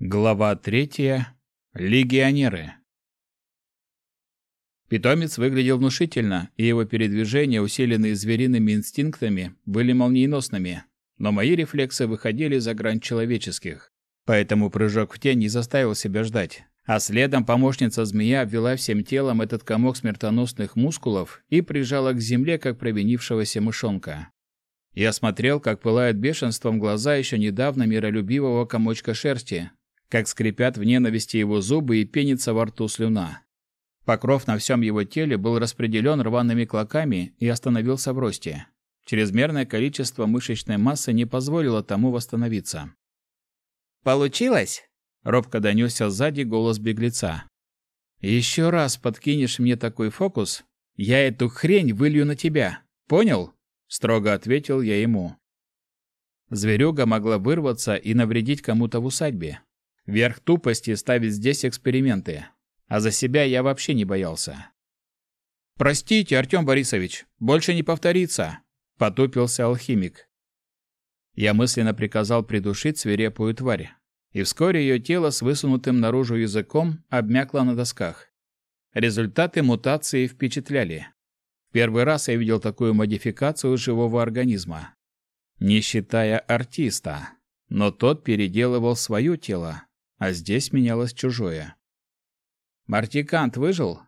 Глава третья. Легионеры. Питомец выглядел внушительно, и его передвижения, усиленные звериными инстинктами, были молниеносными, но мои рефлексы выходили за грань человеческих. Поэтому прыжок в тень не заставил себя ждать. А следом помощница-змея ввела всем телом этот комок смертоносных мускулов и прижала к земле, как провинившегося мышонка. Я смотрел, как пылают бешенством глаза еще недавно миролюбивого комочка шерсти, как скрипят в ненависти его зубы и пенится во рту слюна. Покров на всем его теле был распределен рваными клоками и остановился в росте. Чрезмерное количество мышечной массы не позволило тому восстановиться. «Получилось?» — робко донесся сзади голос беглеца. «Еще раз подкинешь мне такой фокус, я эту хрень вылью на тебя. Понял?» — строго ответил я ему. Зверюга могла вырваться и навредить кому-то в усадьбе. Верх тупости ставить здесь эксперименты. А за себя я вообще не боялся. «Простите, Артем Борисович, больше не повторится», — потупился алхимик. Я мысленно приказал придушить свирепую тварь, и вскоре ее тело с высунутым наружу языком обмякло на досках. Результаты мутации впечатляли. Первый раз я видел такую модификацию живого организма. Не считая артиста. Но тот переделывал свое тело, а здесь менялось чужое. Мартикант выжил?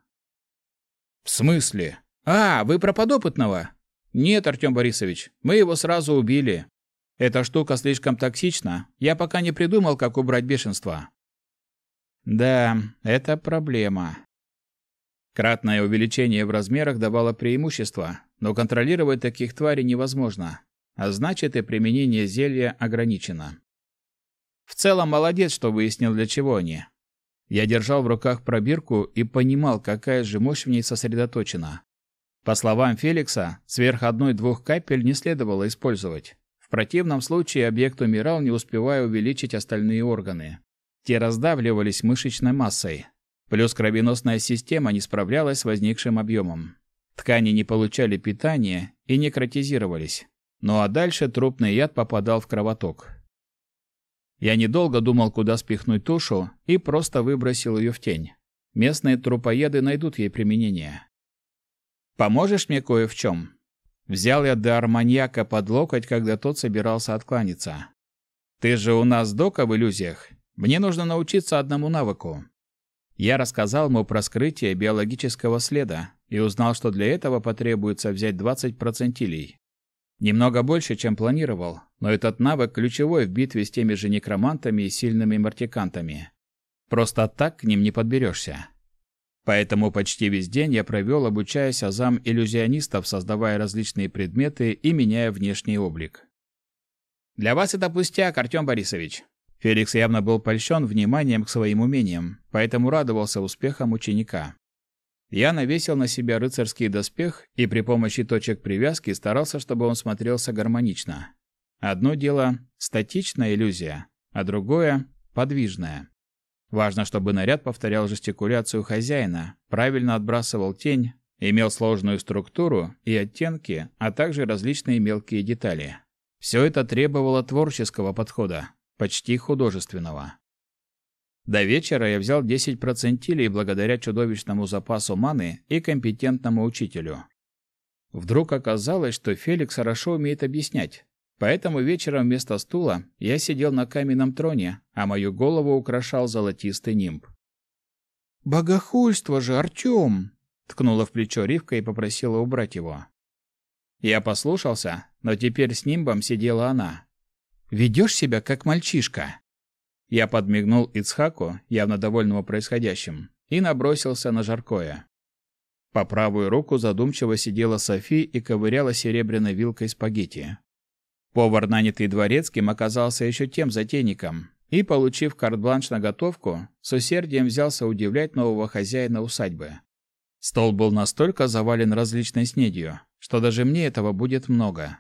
В смысле? А, вы про подопытного? Нет, Артем Борисович, мы его сразу убили. Эта штука слишком токсична. Я пока не придумал, как убрать бешенство. Да, это проблема. Кратное увеличение в размерах давало преимущество, но контролировать таких тварей невозможно, а значит и применение зелья ограничено. В целом молодец, что выяснил, для чего они. Я держал в руках пробирку и понимал, какая же мощь в ней сосредоточена. По словам Феликса, сверх одной-двух капель не следовало использовать. В противном случае объект умирал, не успевая увеличить остальные органы. Те раздавливались мышечной массой. Плюс кровеносная система не справлялась с возникшим объемом. Ткани не получали питания и некротизировались. Ну а дальше трупный яд попадал в кровоток. Я недолго думал, куда спихнуть тушу, и просто выбросил ее в тень. Местные трупоеды найдут ей применение. «Поможешь мне кое в чем?» Взял я дар маньяка под локоть, когда тот собирался откланяться. «Ты же у нас дока в иллюзиях. Мне нужно научиться одному навыку». Я рассказал ему про скрытие биологического следа и узнал, что для этого потребуется взять 20 процентилей. Немного больше, чем планировал, но этот навык ключевой в битве с теми же некромантами и сильными мартикантами. Просто так к ним не подберешься. Поэтому почти весь день я провел, обучаясь азам иллюзионистов, создавая различные предметы и меняя внешний облик. «Для вас это пустяк, Артем Борисович». Феликс явно был польщен вниманием к своим умениям, поэтому радовался успехам ученика. Я навесил на себя рыцарский доспех и при помощи точек привязки старался, чтобы он смотрелся гармонично. Одно дело — статичная иллюзия, а другое — подвижная. Важно, чтобы наряд повторял жестикуляцию хозяина, правильно отбрасывал тень, имел сложную структуру и оттенки, а также различные мелкие детали. Все это требовало творческого подхода, почти художественного. До вечера я взял 10 процентилей благодаря чудовищному запасу маны и компетентному учителю. Вдруг оказалось, что Феликс хорошо умеет объяснять. Поэтому вечером вместо стула я сидел на каменном троне, а мою голову украшал золотистый нимб. «Богохульство же, Артем!» — ткнула в плечо Ривка и попросила убрать его. Я послушался, но теперь с нимбом сидела она. «Ведешь себя как мальчишка!» Я подмигнул Ицхаку, явно довольному происходящим, и набросился на жаркое. По правую руку задумчиво сидела Софи и ковыряла серебряной вилкой спагетти. Повар, нанятый дворецким, оказался еще тем затейником, и, получив карт-бланш на готовку, с усердием взялся удивлять нового хозяина усадьбы. Стол был настолько завален различной снедью, что даже мне этого будет много.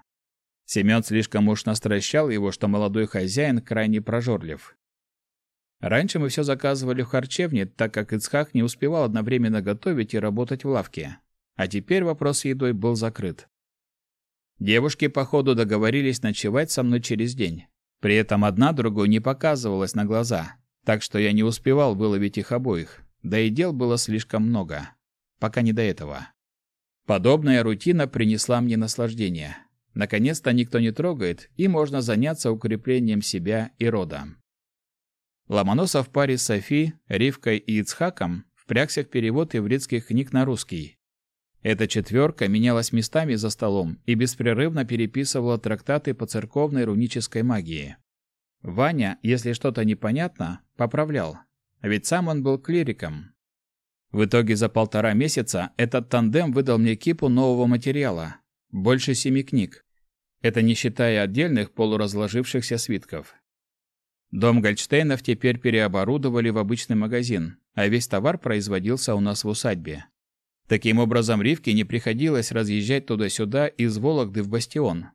Семен слишком уж настращал его, что молодой хозяин крайне прожорлив. Раньше мы все заказывали в харчевне, так как Ицхак не успевал одновременно готовить и работать в лавке. А теперь вопрос с едой был закрыт. Девушки, походу, договорились ночевать со мной через день. При этом одна другую не показывалась на глаза, так что я не успевал выловить их обоих, да и дел было слишком много. Пока не до этого. Подобная рутина принесла мне наслаждение. Наконец-то никто не трогает, и можно заняться укреплением себя и рода. Ломоносов в паре с Софи, Ривкой и Ицхаком впрягся в перевод ивритских книг на русский. Эта четверка менялась местами за столом и беспрерывно переписывала трактаты по церковной рунической магии. Ваня, если что-то непонятно, поправлял, ведь сам он был клириком. В итоге за полтора месяца этот тандем выдал мне кипу нового материала, больше семи книг. Это не считая отдельных полуразложившихся свитков. Дом Гольдштейнов теперь переоборудовали в обычный магазин, а весь товар производился у нас в усадьбе. Таким образом, Ривке не приходилось разъезжать туда-сюда из Вологды в Бастион.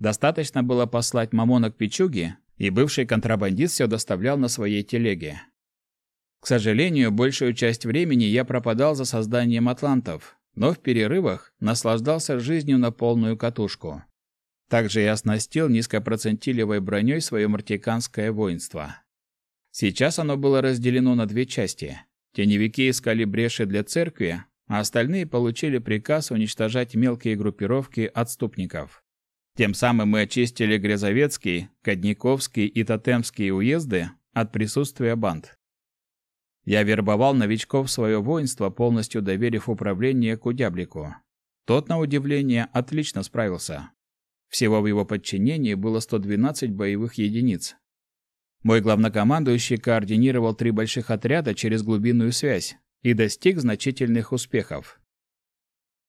Достаточно было послать Мамона к Пичуге, и бывший контрабандист все доставлял на своей телеге. К сожалению, большую часть времени я пропадал за созданием атлантов, но в перерывах наслаждался жизнью на полную катушку. Также я оснастил низкопроцентилевой броней свое мартиканское воинство. Сейчас оно было разделено на две части. Теневики искали бреши для церкви, а остальные получили приказ уничтожать мелкие группировки отступников. Тем самым мы очистили Грязовецкий, Кадниковский и Тотемские уезды от присутствия банд. Я вербовал новичков в свое воинство, полностью доверив управление Кудяблику. Тот, на удивление, отлично справился. Всего в его подчинении было 112 боевых единиц. Мой главнокомандующий координировал три больших отряда через глубинную связь и достиг значительных успехов.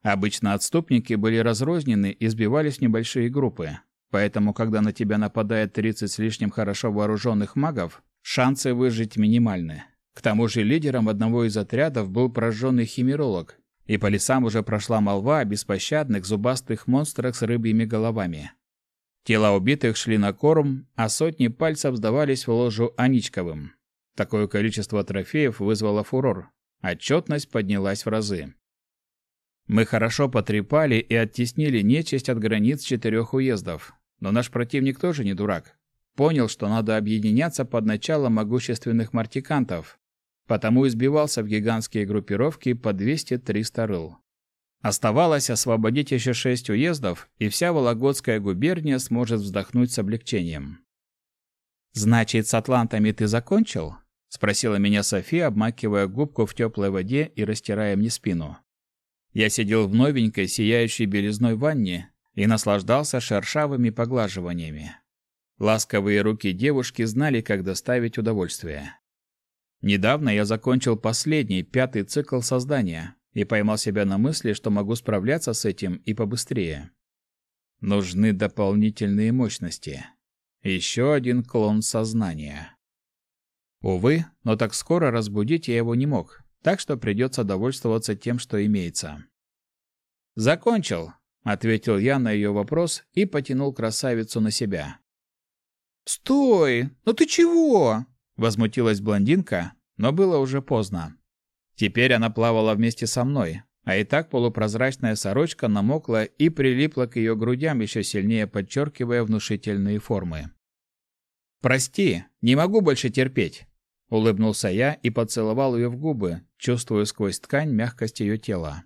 Обычно отступники были разрознены и сбивались в небольшие группы, поэтому когда на тебя нападает 30 с лишним хорошо вооруженных магов, шансы выжить минимальны. К тому же лидером одного из отрядов был прожженный химеролог, и по лесам уже прошла молва о беспощадных зубастых монстрах с рыбьими головами. Тела убитых шли на корм, а сотни пальцев сдавались в ложу Аничковым. Такое количество трофеев вызвало фурор. Отчетность поднялась в разы. Мы хорошо потрепали и оттеснили нечисть от границ четырех уездов. Но наш противник тоже не дурак. Понял, что надо объединяться под началом могущественных мартикантов, потому избивался в гигантские группировки по 200-300 рыл. Оставалось освободить еще шесть уездов, и вся Вологодская губерния сможет вздохнуть с облегчением. «Значит, с атлантами ты закончил?» — спросила меня София, обмакивая губку в теплой воде и растирая мне спину. Я сидел в новенькой, сияющей белизной ванне и наслаждался шершавыми поглаживаниями. Ласковые руки девушки знали, как доставить удовольствие. Недавно я закончил последний, пятый цикл создания и поймал себя на мысли, что могу справляться с этим и побыстрее. Нужны дополнительные мощности. Еще один клон сознания. Увы, но так скоро разбудить я его не мог, так что придется довольствоваться тем, что имеется. «Закончил», — ответил я на ее вопрос и потянул красавицу на себя. «Стой! Ну ты чего?» Возмутилась блондинка, но было уже поздно. Теперь она плавала вместе со мной, а и так полупрозрачная сорочка намокла и прилипла к ее грудям, еще сильнее подчеркивая внушительные формы. «Прости, не могу больше терпеть», — улыбнулся я и поцеловал ее в губы, чувствуя сквозь ткань мягкость ее тела.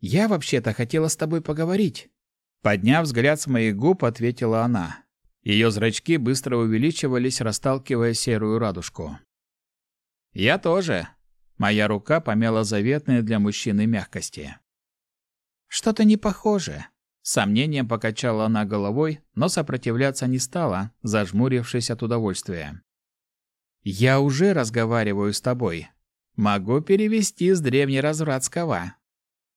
«Я вообще-то хотела с тобой поговорить», — подняв взгляд с моих губ, ответила она. Ее зрачки быстро увеличивались, расталкивая серую радужку. «Я тоже». Моя рука помяла заветные для мужчины мягкости. «Что-то не похоже». сомнением покачала она головой, но сопротивляться не стала, зажмурившись от удовольствия. «Я уже разговариваю с тобой. Могу перевести с древнеразвратского».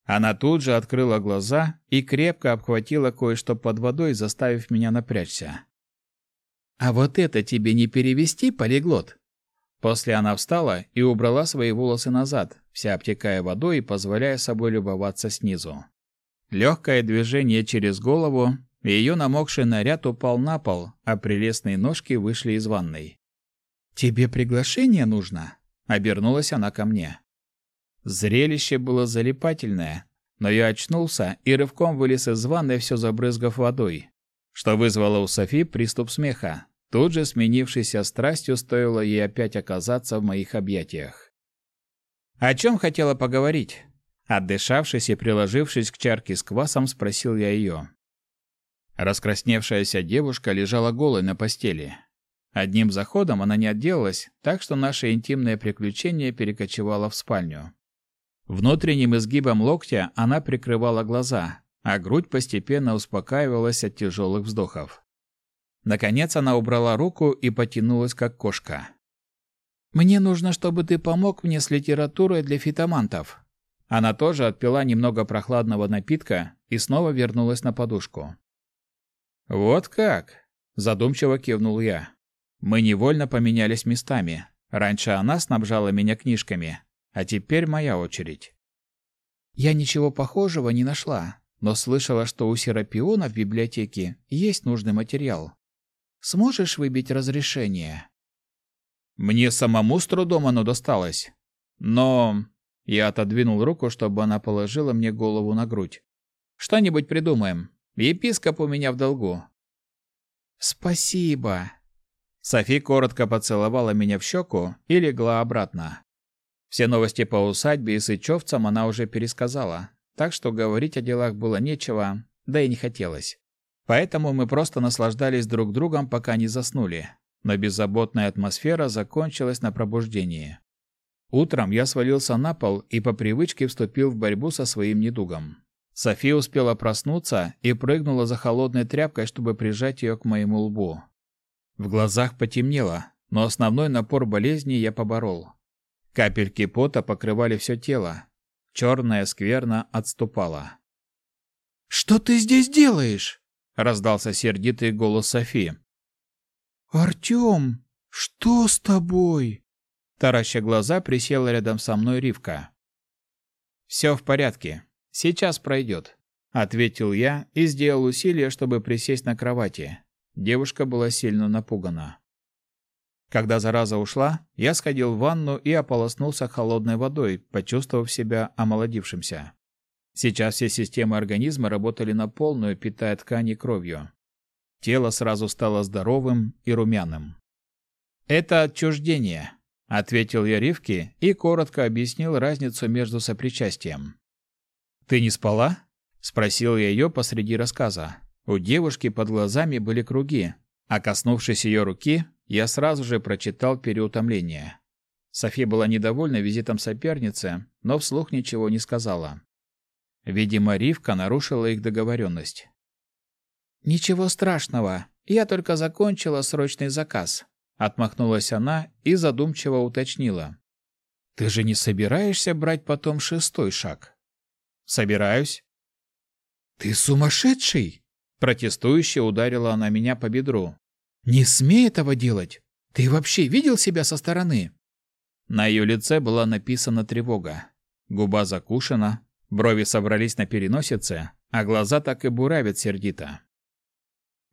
Она тут же открыла глаза и крепко обхватила кое-что под водой, заставив меня напрячься. А вот это тебе не перевести, полиглот. После она встала и убрала свои волосы назад, вся обтекая водой и позволяя собой любоваться снизу. Легкое движение через голову, и ее намокший наряд упал на пол, а прелестные ножки вышли из ванной. «Тебе приглашение нужно?» — обернулась она ко мне. Зрелище было залипательное, но я очнулся и рывком вылез из ванной, все забрызгав водой, что вызвало у Софи приступ смеха, тут же сменившейся страстью стоило ей опять оказаться в моих объятиях. «О чем хотела поговорить?» Отдышавшись и приложившись к чарке с квасом, спросил я ее. Раскрасневшаяся девушка лежала голой на постели. Одним заходом она не отделалась, так что наше интимное приключение перекочевало в спальню. Внутренним изгибом локтя она прикрывала глаза, а грудь постепенно успокаивалась от тяжелых вздохов. Наконец она убрала руку и потянулась, как кошка. «Мне нужно, чтобы ты помог мне с литературой для фитомантов». Она тоже отпила немного прохладного напитка и снова вернулась на подушку. «Вот как?» – задумчиво кивнул я. Мы невольно поменялись местами. Раньше она снабжала меня книжками, а теперь моя очередь. Я ничего похожего не нашла, но слышала, что у Серапиона в библиотеке есть нужный материал. Сможешь выбить разрешение? Мне самому с трудом оно досталось. Но я отодвинул руку, чтобы она положила мне голову на грудь. Что-нибудь придумаем. Епископ у меня в долгу. Спасибо. Софи коротко поцеловала меня в щеку и легла обратно. Все новости по усадьбе и сычевцам она уже пересказала, так что говорить о делах было нечего, да и не хотелось. Поэтому мы просто наслаждались друг другом, пока не заснули. Но беззаботная атмосфера закончилась на пробуждении. Утром я свалился на пол и по привычке вступил в борьбу со своим недугом. София успела проснуться и прыгнула за холодной тряпкой, чтобы прижать ее к моему лбу. В глазах потемнело, но основной напор болезни я поборол. Капельки пота покрывали все тело. Черная скверна отступала. «Что ты здесь делаешь?» — раздался сердитый голос Софи. «Артем, что с тобой?» Тараща глаза присела рядом со мной Ривка. «Все в порядке. Сейчас пройдет», — ответил я и сделал усилие, чтобы присесть на кровати. Девушка была сильно напугана. Когда зараза ушла, я сходил в ванну и ополоснулся холодной водой, почувствовав себя омолодившимся. Сейчас все системы организма работали на полную, питая ткани кровью. Тело сразу стало здоровым и румяным. «Это отчуждение», — ответил я Ривке и коротко объяснил разницу между сопричастием. «Ты не спала?» — спросил я ее посреди рассказа. У девушки под глазами были круги, а коснувшись ее руки, я сразу же прочитал переутомление. София была недовольна визитом соперницы, но вслух ничего не сказала. Видимо, Ривка нарушила их договоренность. «Ничего страшного, я только закончила срочный заказ», — отмахнулась она и задумчиво уточнила. «Ты же не собираешься брать потом шестой шаг?» Собираюсь. Ты сумасшедший? Протестующе ударила она меня по бедру. Не смей этого делать. Ты вообще видел себя со стороны? На ее лице была написана тревога. Губа закушена, брови собрались на переносице, а глаза так и буравят сердито.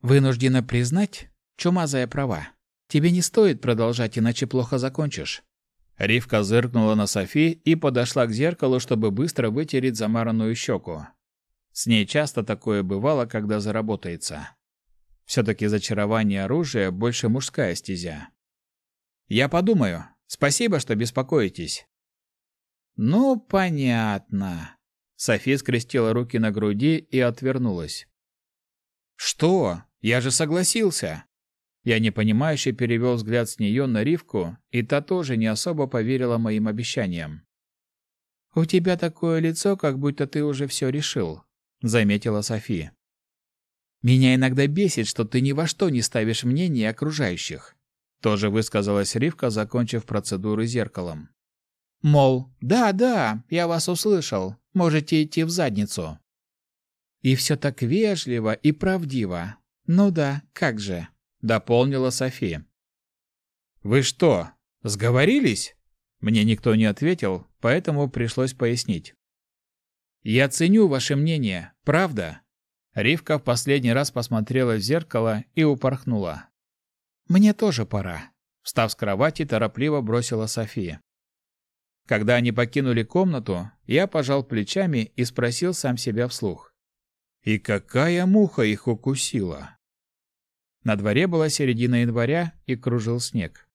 Вынуждена признать, чумазая права. Тебе не стоит продолжать, иначе плохо закончишь. Ривка зыркнула на Софи и подошла к зеркалу, чтобы быстро вытереть замаранную щеку. С ней часто такое бывало, когда заработается. Все-таки зачарование оружия больше мужская стезя. «Я подумаю. Спасибо, что беспокоитесь». «Ну, понятно». Софи скрестила руки на груди и отвернулась. «Что? Я же согласился!» Я непонимающе перевел взгляд с нее на Ривку, и та тоже не особо поверила моим обещаниям. «У тебя такое лицо, как будто ты уже все решил», — заметила София. «Меня иногда бесит, что ты ни во что не ставишь мнение окружающих», — тоже высказалась Ривка, закончив процедуру зеркалом. «Мол, да-да, я вас услышал, можете идти в задницу». И все так вежливо и правдиво. Ну да, как же дополнила София. Вы что, сговорились? Мне никто не ответил, поэтому пришлось пояснить. Я ценю ваше мнение, правда? Ривка в последний раз посмотрела в зеркало и упорхнула. Мне тоже пора, встав с кровати, торопливо бросила София. Когда они покинули комнату, я пожал плечами и спросил сам себя вслух: "И какая муха их укусила?" На дворе была середина января и кружил снег.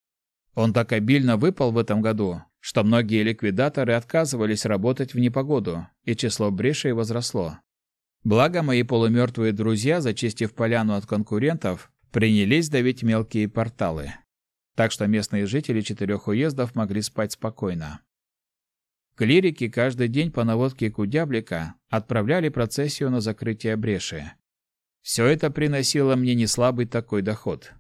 Он так обильно выпал в этом году, что многие ликвидаторы отказывались работать в непогоду, и число брешей возросло. Благо мои полумертвые друзья, зачистив поляну от конкурентов, принялись давить мелкие порталы. Так что местные жители четырех уездов могли спать спокойно. Клирики каждый день по наводке Кудяблика отправляли процессию на закрытие бреши. Все это приносило мне неслабый такой доход.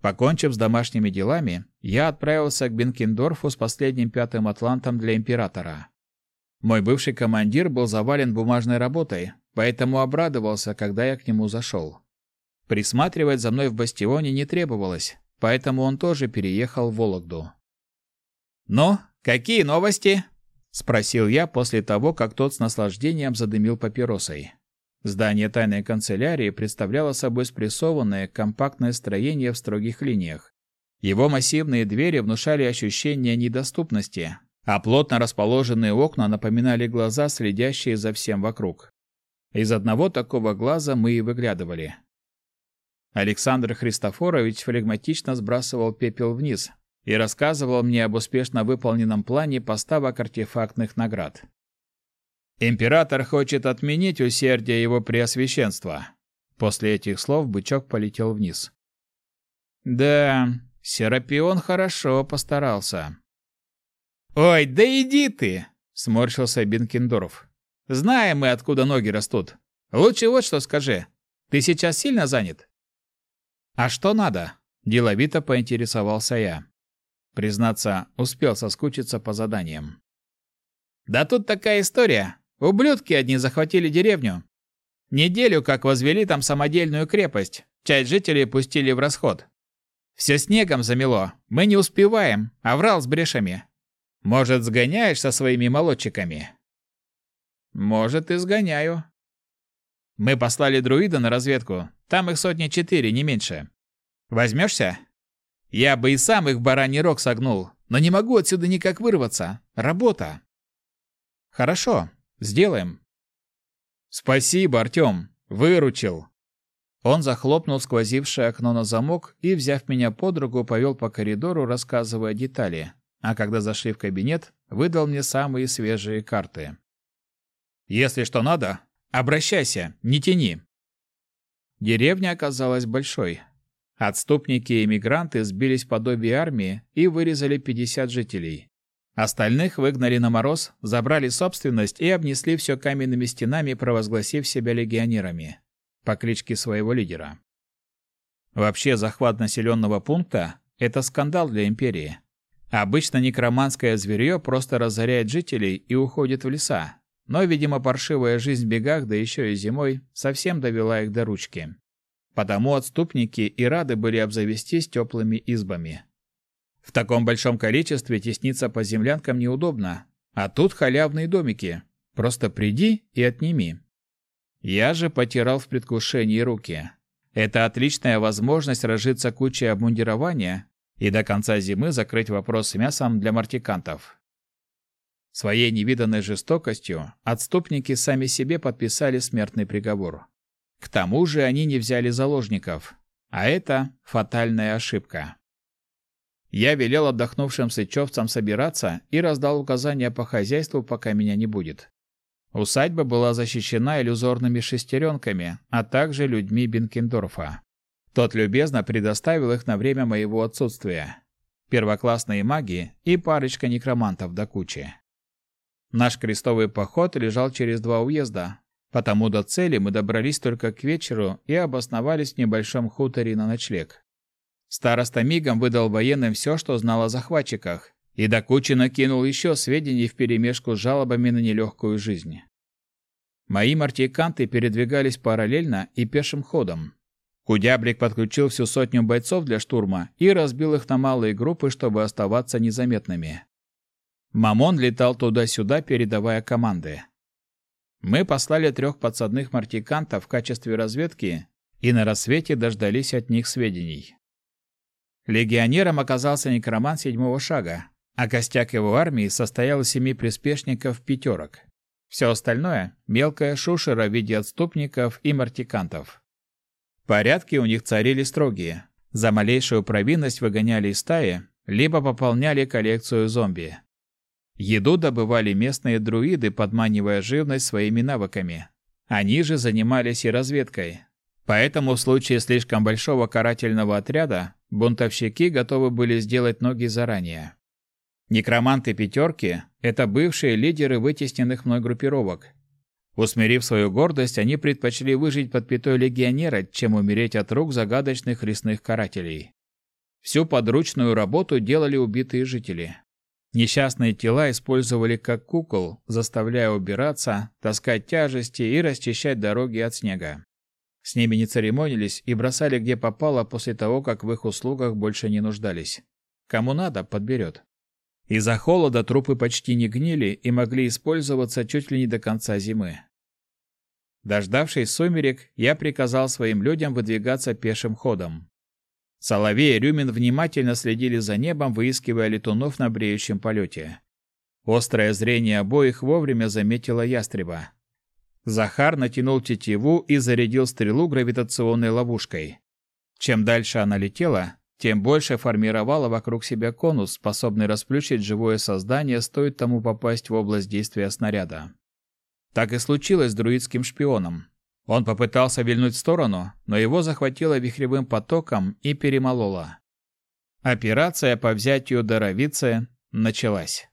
Покончив с домашними делами, я отправился к Бенкендорфу с последним пятым атлантом для императора. Мой бывший командир был завален бумажной работой, поэтому обрадовался, когда я к нему зашел. Присматривать за мной в бастионе не требовалось, поэтому он тоже переехал в Вологду. «Ну, какие новости?» – спросил я после того, как тот с наслаждением задымил папиросой. Здание тайной канцелярии представляло собой спрессованное, компактное строение в строгих линиях. Его массивные двери внушали ощущение недоступности, а плотно расположенные окна напоминали глаза, следящие за всем вокруг. Из одного такого глаза мы и выглядывали. Александр Христофорович флегматично сбрасывал пепел вниз и рассказывал мне об успешно выполненном плане поставок артефактных наград. Император хочет отменить усердие его преосвященства. После этих слов бычок полетел вниз. Да, Серапион хорошо постарался. Ой, да иди ты, сморщился Бенкендорф. Знаем мы, откуда ноги растут. Лучше вот что скажи. Ты сейчас сильно занят? А что надо? деловито поинтересовался я. Признаться, успел соскучиться по заданиям. Да тут такая история. Ублюдки одни захватили деревню. Неделю как возвели там самодельную крепость. Часть жителей пустили в расход. Все снегом замело. Мы не успеваем, а врал с брешами. Может, сгоняешь со своими молодчиками? Может, и сгоняю. Мы послали друида на разведку. Там их сотни четыре, не меньше. Возьмешься? Я бы и сам их бараний рог согнул, но не могу отсюда никак вырваться. Работа. Хорошо, Сделаем. Спасибо, Артем. Выручил. Он захлопнул сквозившее окно на замок и, взяв меня под руку, повел по коридору, рассказывая детали. А когда зашли в кабинет, выдал мне самые свежие карты. Если что надо, обращайся, не тяни. Деревня оказалась большой. Отступники и эмигранты сбились подобие армии и вырезали 50 жителей. Остальных выгнали на мороз, забрали собственность и обнесли все каменными стенами, провозгласив себя легионерами по кличке своего лидера. Вообще захват населенного пункта – это скандал для империи. Обычно некроманское зверье просто разоряет жителей и уходит в леса, но, видимо, паршивая жизнь в бегах, да еще и зимой, совсем довела их до ручки. Потому отступники и рады были обзавестись теплыми избами. В таком большом количестве тесниться по землянкам неудобно, а тут халявные домики. Просто приди и отними. Я же потирал в предвкушении руки. Это отличная возможность разжиться кучей обмундирования и до конца зимы закрыть вопрос с мясом для мартикантов. Своей невиданной жестокостью отступники сами себе подписали смертный приговор. К тому же они не взяли заложников, а это фатальная ошибка. Я велел отдохнувшим сычевцам собираться и раздал указания по хозяйству, пока меня не будет. Усадьба была защищена иллюзорными шестеренками, а также людьми Бенкендорфа. Тот любезно предоставил их на время моего отсутствия. Первоклассные маги и парочка некромантов до кучи. Наш крестовый поход лежал через два уезда, потому до цели мы добрались только к вечеру и обосновались в небольшом хуторе на ночлег. Староста мигом выдал военным все, что знал о захватчиках, и до кучи накинул еще сведений вперемешку с жалобами на нелегкую жизнь. Мои мартиканты передвигались параллельно и пешим ходом. Кудяблик подключил всю сотню бойцов для штурма и разбил их на малые группы, чтобы оставаться незаметными. Мамон летал туда-сюда, передавая команды. Мы послали трех подсадных мартикантов в качестве разведки и на рассвете дождались от них сведений. Легионером оказался некроман седьмого шага, а костяк его армии состоял из семи приспешников пятерок. Все остальное – мелкая шушера в виде отступников и мартикантов. Порядки у них царили строгие. За малейшую провинность выгоняли из стаи, либо пополняли коллекцию зомби. Еду добывали местные друиды, подманивая живность своими навыками. Они же занимались и разведкой. Поэтому в случае слишком большого карательного отряда бунтовщики готовы были сделать ноги заранее. Некроманты пятерки – это бывшие лидеры вытесненных мной группировок. Усмирив свою гордость, они предпочли выжить под пятой легионера, чем умереть от рук загадочных лесных карателей. Всю подручную работу делали убитые жители. Несчастные тела использовали как кукол, заставляя убираться, таскать тяжести и расчищать дороги от снега. С ними не церемонились и бросали где попало после того, как в их услугах больше не нуждались. Кому надо, подберет. Из-за холода трупы почти не гнили и могли использоваться чуть ли не до конца зимы. Дождавшись сумерек, я приказал своим людям выдвигаться пешим ходом. Соловей и Рюмин внимательно следили за небом, выискивая летунов на бреющем полете. Острое зрение обоих вовремя заметило ястреба. Захар натянул тетиву и зарядил стрелу гравитационной ловушкой. Чем дальше она летела, тем больше формировала вокруг себя конус, способный расплющить живое создание, стоит тому попасть в область действия снаряда. Так и случилось с друидским шпионом. Он попытался вильнуть в сторону, но его захватило вихревым потоком и перемололо. Операция по взятию Доровицы началась.